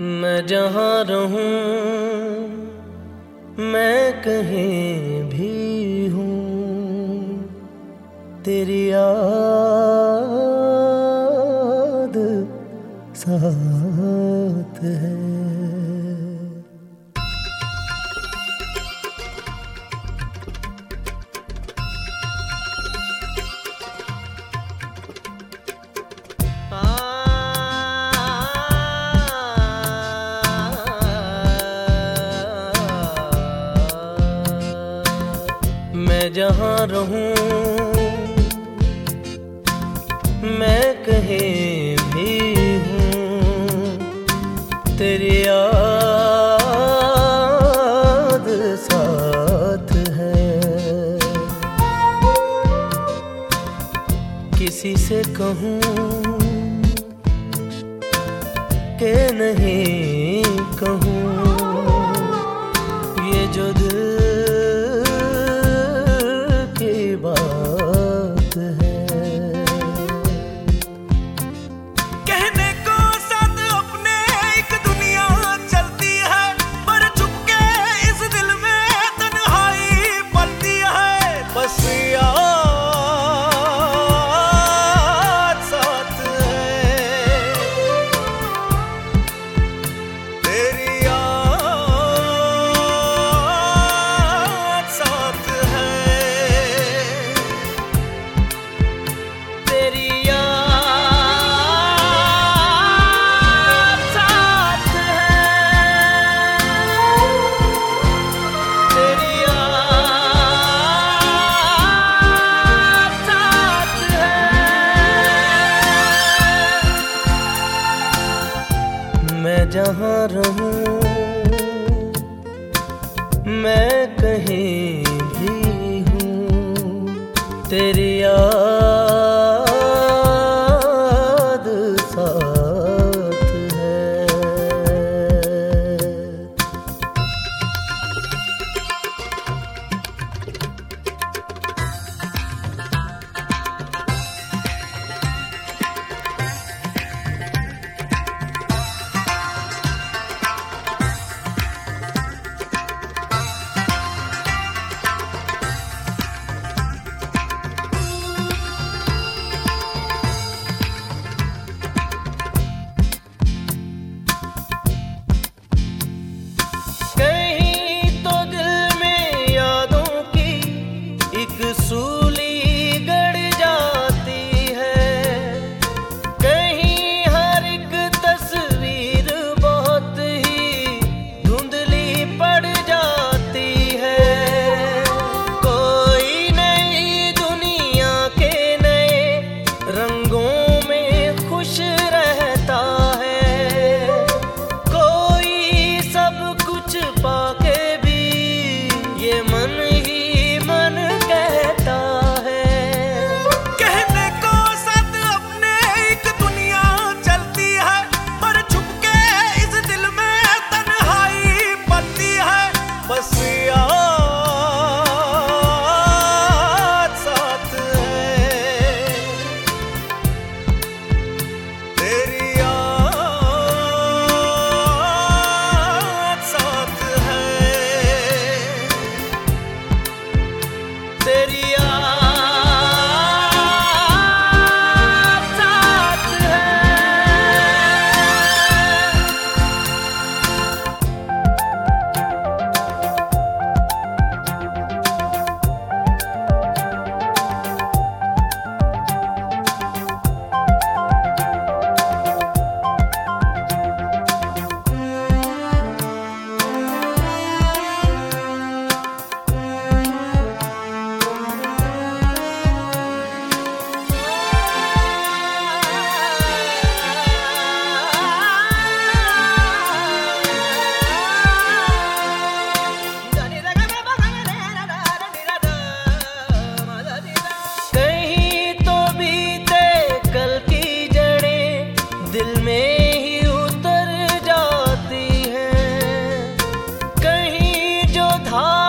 मैं जहाँ रहूँ मैं कहीं भी हूँ। तेरी याद साथ है। मैं जहाँ रहूँ, मैं कहीं भी हूँ, तेरी याद साथ है। किसी से कहूँ के नहीं कहूँ मैं जहाँ रहूँ मैं कहीं भी हूँ। तेरी याद call.